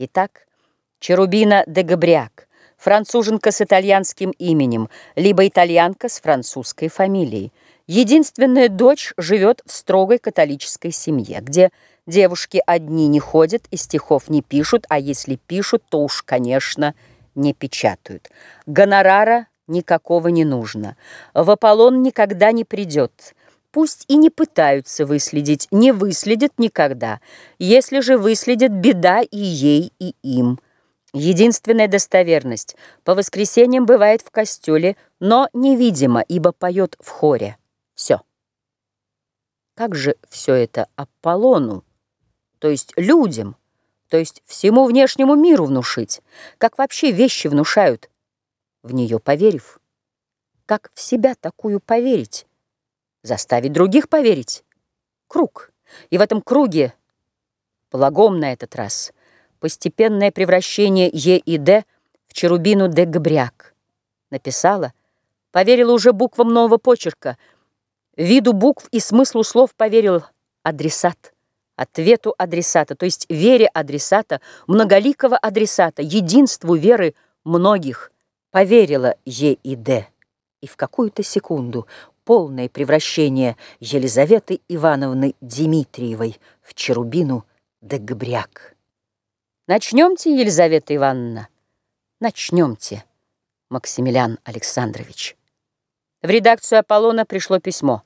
Итак, Черубина де Габриак, француженка с итальянским именем, либо итальянка с французской фамилией. Единственная дочь живет в строгой католической семье, где девушки одни не ходят и стихов не пишут, а если пишут, то уж, конечно, не печатают. Гонорара никакого не нужно. В Аполлон никогда не придет. Пусть и не пытаются выследить, не выследят никогда. Если же выследят, беда и ей, и им. Единственная достоверность по воскресеньям бывает в костеле, но невидимо, ибо поет в хоре. Все. Как же все это Аполлону, то есть людям, то есть всему внешнему миру внушить? Как вообще вещи внушают, в нее поверив? Как в себя такую поверить? Заставить других поверить. Круг. И в этом круге, благом на этот раз, постепенное превращение Е и Д в Черубину де Габряк. Написала, поверила уже буквам нового почерка, виду букв и смыслу слов поверил адресат, ответу адресата, то есть вере адресата, многоликого адресата, единству веры многих, поверила Е и Д. И в какую-то секунду полное превращение Елизаветы Ивановны Дмитриевой в Черубину де Габряк. Начнемте, Елизавета Ивановна, начнемте, Максимилиан Александрович. В редакцию Аполлона пришло письмо.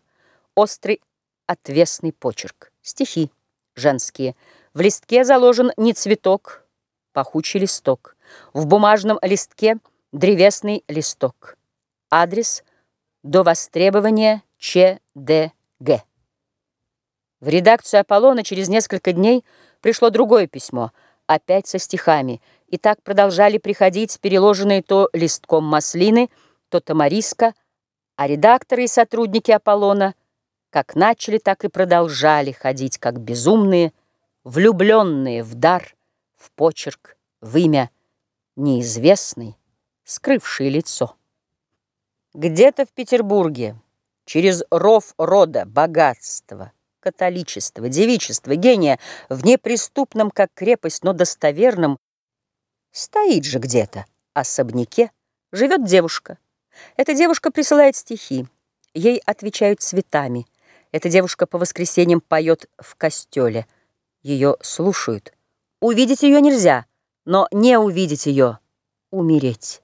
Острый отвесный почерк. Стихи женские. В листке заложен не цветок, пахучий листок. В бумажном листке древесный листок. Адрес – до востребования ЧДГ. В редакцию «Аполлона» через несколько дней пришло другое письмо, опять со стихами, и так продолжали приходить переложенные то листком маслины, то тамариска, а редакторы и сотрудники «Аполлона» как начали, так и продолжали ходить, как безумные, влюбленные в дар, в почерк, в имя, неизвестный, скрывший лицо. Где-то в Петербурге, через ров рода, богатства, католичества, девичества, гения, в неприступном, как крепость, но достоверном, стоит же где-то, особняке, живет девушка. Эта девушка присылает стихи, ей отвечают цветами. Эта девушка по воскресеньям поет в костеле. Ее слушают. Увидеть ее нельзя, но не увидеть ее — умереть.